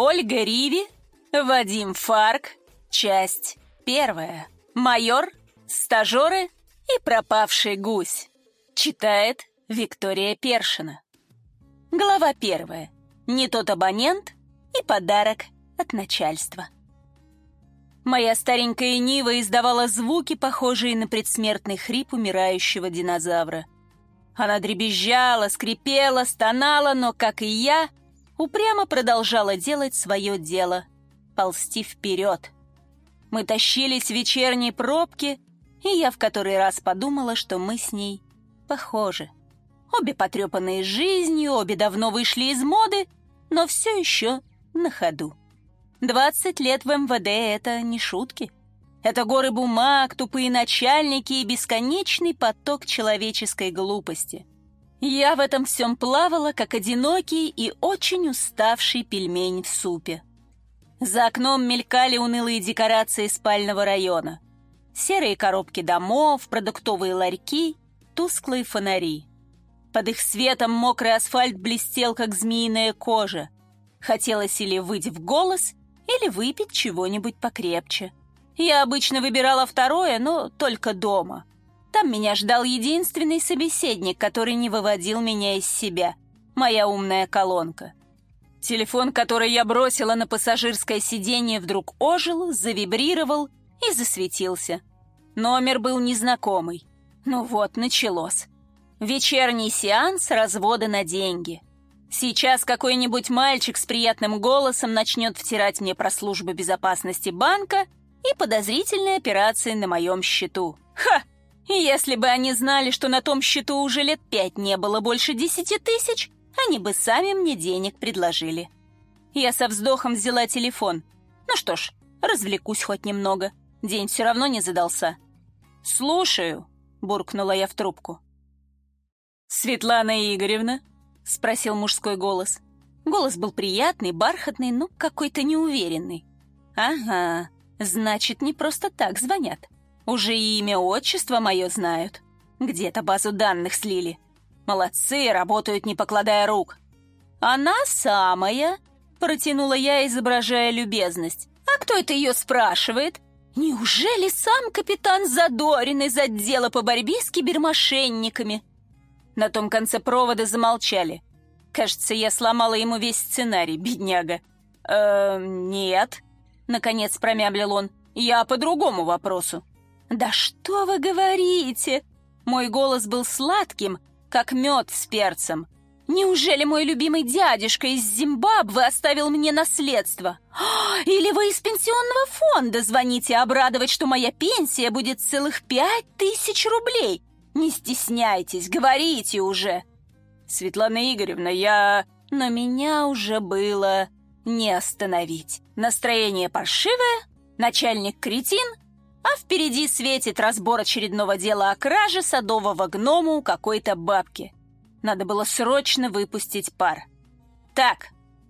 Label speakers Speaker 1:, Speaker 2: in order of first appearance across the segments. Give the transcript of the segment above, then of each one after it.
Speaker 1: Ольга Риви, Вадим Фарк, часть первая. Майор, стажеры и пропавший гусь. Читает Виктория Першина. Глава первая. Не тот абонент и подарок от начальства. Моя старенькая Нива издавала звуки, похожие на предсмертный хрип умирающего динозавра. Она дребезжала, скрипела, стонала, но, как и я, упрямо продолжала делать свое дело — ползти вперед. Мы тащились в вечерней пробке, и я в который раз подумала, что мы с ней похожи. Обе потрепанные жизнью, обе давно вышли из моды, но все еще на ходу. Двадцать лет в МВД — это не шутки. Это горы бумаг, тупые начальники и бесконечный поток человеческой глупости — я в этом всем плавала, как одинокий и очень уставший пельмень в супе. За окном мелькали унылые декорации спального района. Серые коробки домов, продуктовые ларьки, тусклые фонари. Под их светом мокрый асфальт блестел, как змеиная кожа. Хотелось или выйти в голос, или выпить чего-нибудь покрепче. Я обычно выбирала второе, но только дома. Там меня ждал единственный собеседник, который не выводил меня из себя. Моя умная колонка. Телефон, который я бросила на пассажирское сиденье, вдруг ожил, завибрировал и засветился. Номер был незнакомый. Ну вот, началось. Вечерний сеанс развода на деньги. Сейчас какой-нибудь мальчик с приятным голосом начнет втирать мне про службу безопасности банка и подозрительные операции на моем счету. Ха! Если бы они знали, что на том счету уже лет пять не было больше десяти тысяч, они бы сами мне денег предложили. Я со вздохом взяла телефон. Ну что ж, развлекусь хоть немного. День все равно не задался. «Слушаю», — буркнула я в трубку. «Светлана Игоревна?» — спросил мужской голос. Голос был приятный, бархатный, но какой-то неуверенный. «Ага, значит, не просто так звонят. Уже и имя, отчество мое знают. Где-то базу данных слили. Молодцы, работают, не покладая рук. Она самая, протянула я, изображая любезность. А кто это ее спрашивает? Неужели сам капитан Задорин из отдела по борьбе с кибермошенниками? На том конце провода замолчали. Кажется, я сломала ему весь сценарий, бедняга. «Э, нет», — наконец промямлил он, — «я по другому вопросу». «Да что вы говорите?» Мой голос был сладким, как мед с перцем. «Неужели мой любимый дядюшка из Зимбабве оставил мне наследство? Или вы из пенсионного фонда звоните обрадовать, что моя пенсия будет целых пять тысяч рублей? Не стесняйтесь, говорите уже!» «Светлана Игоревна, я...» Но меня уже было не остановить. Настроение паршивое, начальник кретин — а впереди светит разбор очередного дела о краже садового гнома у какой-то бабки. Надо было срочно выпустить пар. «Так,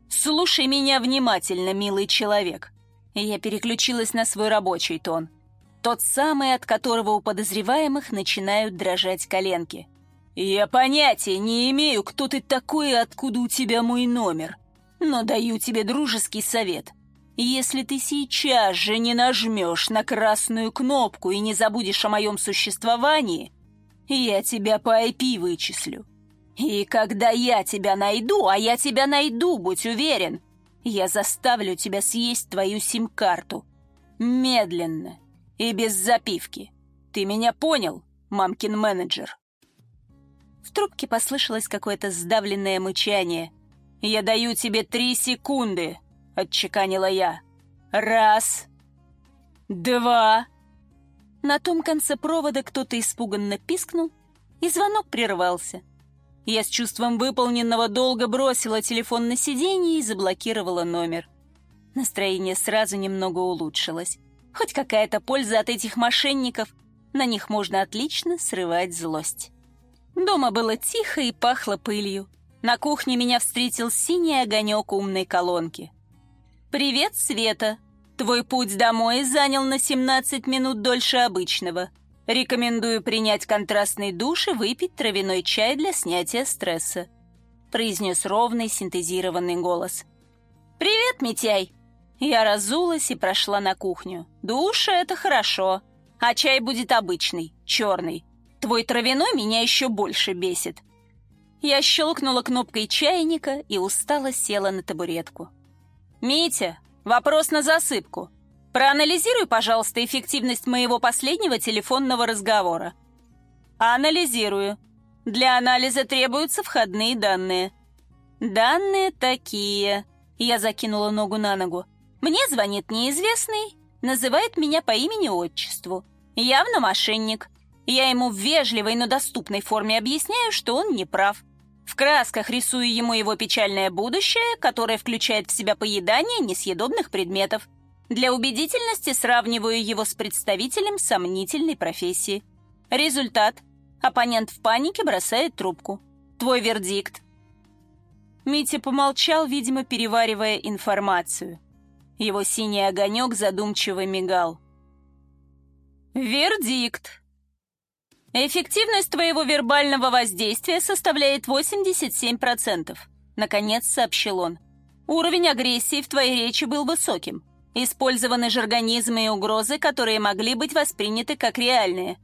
Speaker 1: слушай меня внимательно, милый человек». Я переключилась на свой рабочий тон. Тот самый, от которого у подозреваемых начинают дрожать коленки. «Я понятия не имею, кто ты такой и откуда у тебя мой номер, но даю тебе дружеский совет. Если ты сейчас же не нажмешь на красную кнопку и не забудешь о моем существовании, я тебя по IP вычислю. И когда я тебя найду, а я тебя найду, будь уверен, я заставлю тебя съесть твою сим-карту. Медленно и без запивки. Ты меня понял, мамкин менеджер?» В трубке послышалось какое-то сдавленное мычание. «Я даю тебе три секунды!» Отчеканила я. «Раз, два...» На том конце провода кто-то испуганно пискнул, и звонок прервался. Я с чувством выполненного долга бросила телефон на сиденье и заблокировала номер. Настроение сразу немного улучшилось. Хоть какая-то польза от этих мошенников, на них можно отлично срывать злость. Дома было тихо и пахло пылью. На кухне меня встретил синий огонек умной колонки. «Привет, Света! Твой путь домой занял на 17 минут дольше обычного. Рекомендую принять контрастный душ и выпить травяной чай для снятия стресса», произнес ровный синтезированный голос. «Привет, Митяй!» Я разулась и прошла на кухню. Душа — это хорошо, а чай будет обычный, черный. Твой травяной меня еще больше бесит. Я щелкнула кнопкой чайника и устало села на табуретку. «Митя, вопрос на засыпку. Проанализируй, пожалуйста, эффективность моего последнего телефонного разговора». «Анализирую. Для анализа требуются входные данные». «Данные такие...» Я закинула ногу на ногу. «Мне звонит неизвестный, называет меня по имени-отчеству. Явно мошенник. Я ему в вежливой, но доступной форме объясняю, что он не прав. В красках рисую ему его печальное будущее, которое включает в себя поедание несъедобных предметов. Для убедительности сравниваю его с представителем сомнительной профессии. Результат. Оппонент в панике бросает трубку. Твой вердикт. Митя помолчал, видимо, переваривая информацию. Его синий огонек задумчиво мигал. «Вердикт. Эффективность твоего вербального воздействия составляет 87%, наконец сообщил он. Уровень агрессии в твоей речи был высоким. Использованы жаргонизмы и угрозы, которые могли быть восприняты как реальные.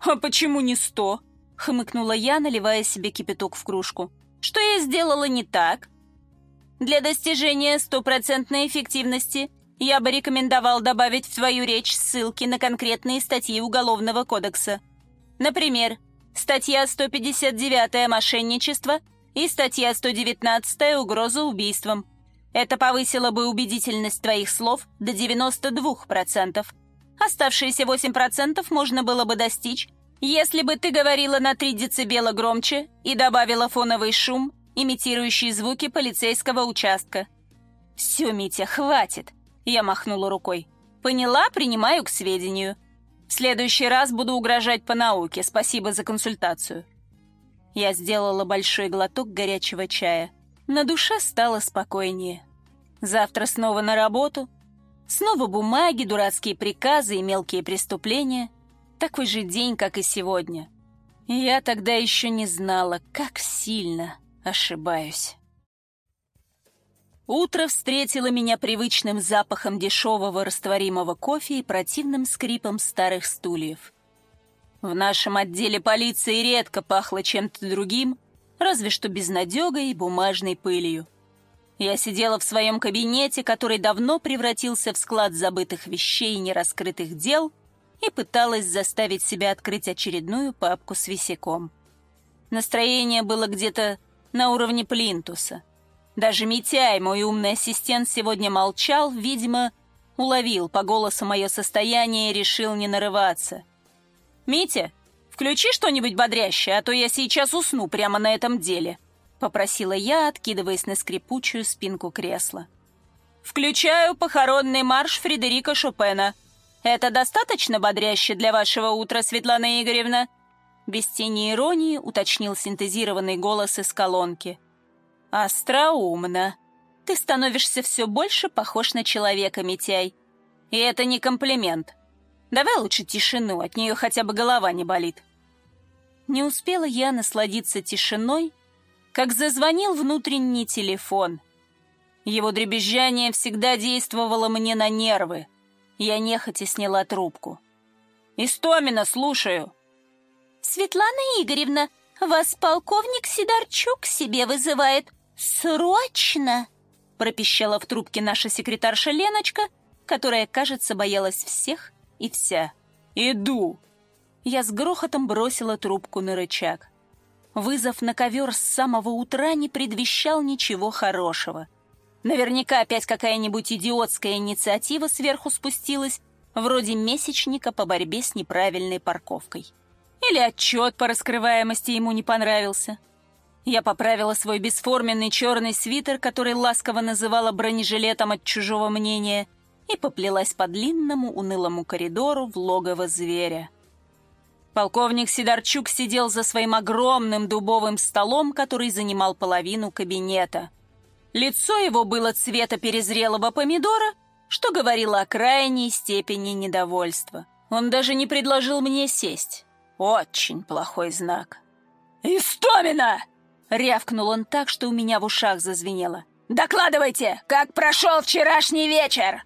Speaker 1: «А почему не сто?» — хмыкнула я, наливая себе кипяток в кружку. «Что я сделала не так?» «Для достижения стопроцентной эффективности я бы рекомендовал добавить в твою речь ссылки на конкретные статьи Уголовного кодекса. Например, статья 159 «Мошенничество» и статья 119 «Угроза убийством». Это повысило бы убедительность твоих слов до 92%. Оставшиеся 8% можно было бы достичь, если бы ты говорила на 3 дБ громче и добавила фоновый шум, имитирующий звуки полицейского участка. «Все, Митя, хватит!» Я махнула рукой. «Поняла, принимаю к сведению. В следующий раз буду угрожать по науке. Спасибо за консультацию. Я сделала большой глоток горячего чая. На душе стало спокойнее. Завтра снова на работу. Снова бумаги, дурацкие приказы и мелкие преступления. Такой же день, как и сегодня. я тогда еще не знала, как сильно ошибаюсь. Утро встретило меня привычным запахом дешевого растворимого кофе и противным скрипом старых стульев. В нашем отделе полиции редко пахло чем-то другим, разве что безнадегой и бумажной пылью. Я сидела в своем кабинете, который давно превратился в склад забытых вещей и нераскрытых дел, и пыталась заставить себя открыть очередную папку с висяком. Настроение было где-то на уровне плинтуса — даже Митяй, мой умный ассистент, сегодня молчал, видимо, уловил по голосу мое состояние и решил не нарываться. «Митя, включи что-нибудь бодрящее, а то я сейчас усну прямо на этом деле», — попросила я, откидываясь на скрипучую спинку кресла. «Включаю похоронный марш Фредерика Шопена. Это достаточно бодряще для вашего утра, Светлана Игоревна?» Без тени иронии уточнил синтезированный голос из колонки — «Остроумно. Ты становишься все больше похож на человека, Митяй. И это не комплимент. Давай лучше тишину, от нее хотя бы голова не болит». Не успела я насладиться тишиной, как зазвонил внутренний телефон. Его дребезжание всегда действовало мне на нервы. Я нехотя сняла трубку. «Истомина, слушаю!»
Speaker 2: «Светлана Игоревна, вас полковник Сидорчук себе вызывает. «Срочно!» — пропищала в трубке наша секретарша Леночка, которая, кажется, боялась всех и вся.
Speaker 1: «Иду!»
Speaker 2: Я с грохотом бросила трубку на рычаг. Вызов на ковер с самого утра не предвещал ничего хорошего. Наверняка опять какая-нибудь идиотская инициатива сверху спустилась, вроде месячника по борьбе с неправильной парковкой. Или отчет по раскрываемости ему не понравился — я поправила свой бесформенный черный свитер, который ласково называла бронежилетом от чужого мнения, и поплелась по длинному унылому коридору в логово зверя. Полковник Сидорчук сидел за своим огромным дубовым столом, который занимал половину кабинета. Лицо его было цвета перезрелого помидора, что говорило о крайней степени недовольства. Он даже не предложил мне сесть. Очень плохой знак. «Истомина!» Рявкнул он так, что у меня в ушах зазвенело. «Докладывайте, как прошел вчерашний вечер!»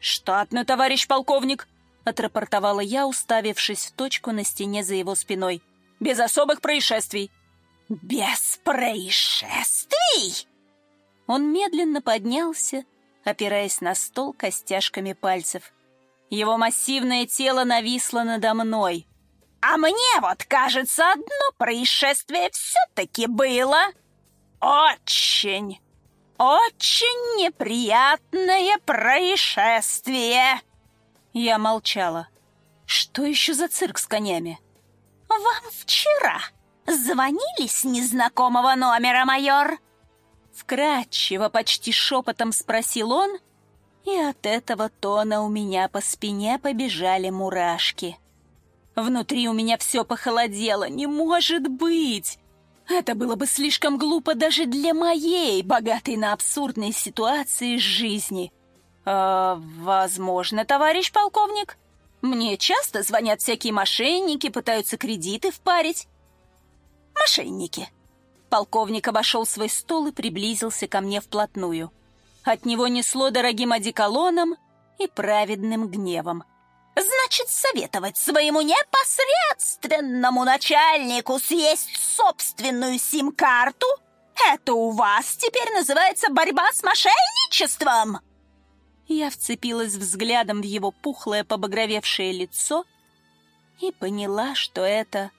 Speaker 1: «Штатно, товарищ полковник!» — отрапортовала я, уставившись в точку на стене за его спиной. «Без особых происшествий!»
Speaker 2: «Без происшествий?»
Speaker 1: Он медленно поднялся, опираясь на стол костяшками пальцев. Его массивное тело нависло надо мной.
Speaker 2: «А мне вот, кажется, одно происшествие все-таки было. Очень, очень неприятное происшествие!»
Speaker 1: Я молчала. «Что еще за цирк с конями?»
Speaker 2: «Вам вчера звонили с незнакомого номера, майор?»
Speaker 1: Вкратчиво, почти шепотом спросил он, и от этого тона у меня по спине побежали мурашки. Внутри у меня все похолодело. Не может быть! Это было бы слишком глупо даже для моей, богатой на абсурдные ситуации жизни. «Э, «Возможно, товарищ полковник. Мне часто звонят всякие мошенники, пытаются кредиты впарить».
Speaker 2: «Мошенники»,
Speaker 1: Полковник обошел свой стол и приблизился ко мне вплотную. От него несло дорогим одеколоном и праведным гневом.
Speaker 2: «Значит, советовать своему непосредственному начальнику съесть собственную сим-карту? Это у вас теперь называется борьба с мошенничеством?»
Speaker 1: Я вцепилась взглядом в его пухлое побагровевшее лицо и поняла, что это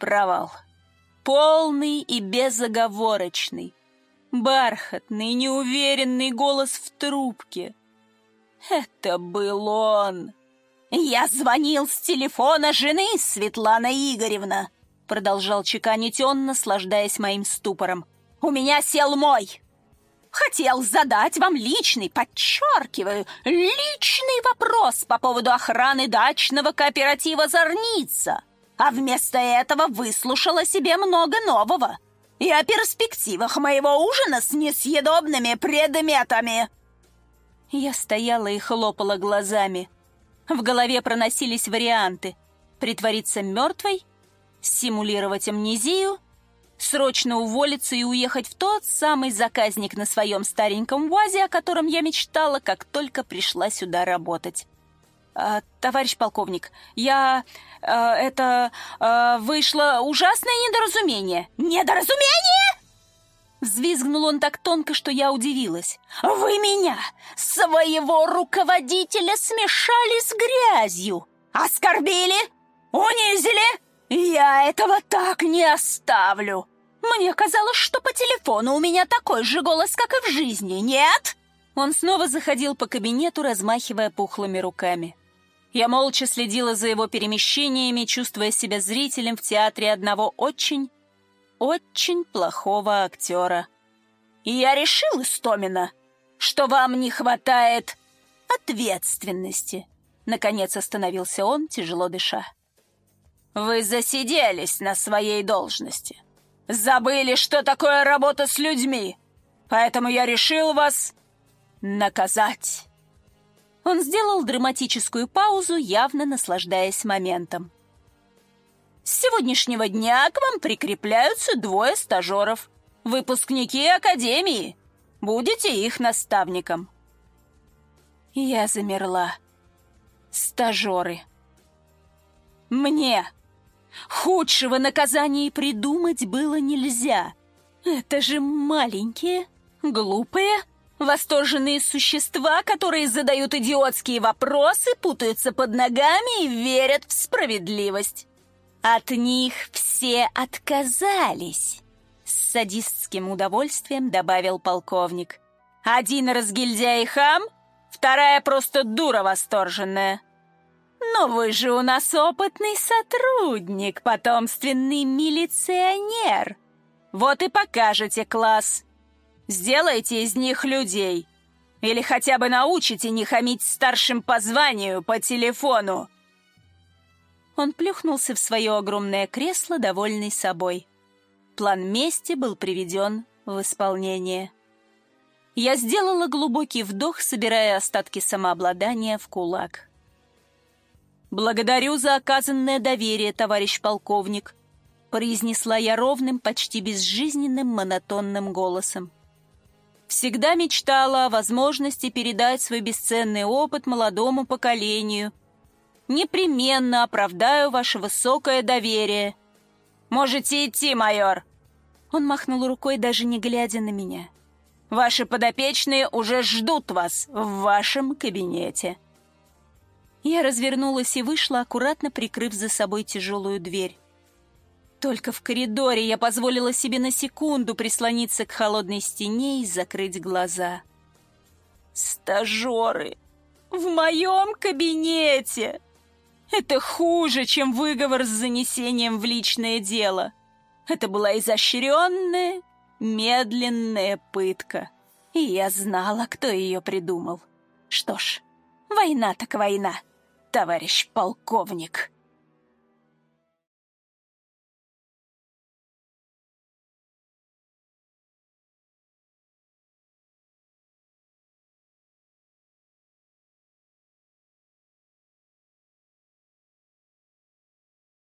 Speaker 1: провал полный и безоговорочный, бархатный, неуверенный голос в трубке. Это был он.
Speaker 2: «Я звонил с телефона жены Светлана Игоревна», продолжал чеканить он, наслаждаясь моим ступором. «У меня сел мой. Хотел задать вам личный, подчеркиваю, личный вопрос по поводу охраны дачного кооператива «Зорница» а вместо этого выслушала себе много нового и о перспективах моего ужина с несъедобными предметами.
Speaker 1: Я стояла и хлопала глазами. В голове проносились варианты. Притвориться мертвой, симулировать амнезию, срочно уволиться и уехать в тот самый заказник на своем стареньком УАЗе, о котором я мечтала, как только пришла сюда работать. А, «Товарищ полковник, я... А, это... А, вышло ужасное недоразумение».
Speaker 2: «Недоразумение?»
Speaker 1: Взвизгнул он так тонко, что я удивилась.
Speaker 2: «Вы меня, своего руководителя, смешали с грязью! Оскорбили? Унизили? Я этого так не оставлю! Мне казалось, что по телефону у меня такой же голос, как и в жизни, нет?»
Speaker 1: Он снова заходил по кабинету, размахивая пухлыми руками. Я молча следила за его перемещениями, чувствуя себя зрителем в театре одного очень, очень плохого актера.
Speaker 2: И я решил, Истомина, что вам не хватает ответственности. Наконец остановился он, тяжело дыша. Вы засиделись на своей должности. Забыли, что такое работа с людьми. Поэтому я решил вас наказать.
Speaker 1: Он сделал драматическую паузу, явно наслаждаясь моментом.
Speaker 2: «С сегодняшнего дня к вам прикрепляются двое стажеров. Выпускники Академии. Будете их наставником».
Speaker 1: Я замерла. Стажеры.
Speaker 2: Мне худшего наказания придумать было нельзя. Это же маленькие, глупые, Восторженные существа, которые задают идиотские вопросы, путаются под ногами и верят в справедливость. От них все отказались. С садистским удовольствием добавил полковник. Один разгильдяй хам, вторая просто дура восторженная. Но вы же у нас опытный сотрудник, потомственный милиционер. Вот и покажете класс. Сделайте из них людей. Или хотя бы научите не хамить старшим по званию по телефону.
Speaker 1: Он плюхнулся в свое огромное кресло, довольный собой. План мести был приведен в исполнение. Я сделала глубокий вдох, собирая остатки самообладания в кулак. «Благодарю за оказанное доверие, товарищ полковник», произнесла я ровным, почти безжизненным, монотонным голосом.
Speaker 2: Всегда мечтала о возможности передать свой бесценный опыт молодому поколению. Непременно оправдаю ваше высокое доверие. Можете идти, майор. Он махнул рукой, даже не глядя на меня. Ваши подопечные уже ждут вас в вашем кабинете. Я развернулась и вышла, аккуратно прикрыв за собой тяжелую дверь. Только в коридоре я позволила себе на секунду прислониться к холодной стене и закрыть глаза. «Стажеры! В моем кабинете! Это хуже, чем выговор с занесением в личное дело. Это была изощренная, медленная пытка. И я знала, кто ее придумал. Что ж, война так война, товарищ полковник».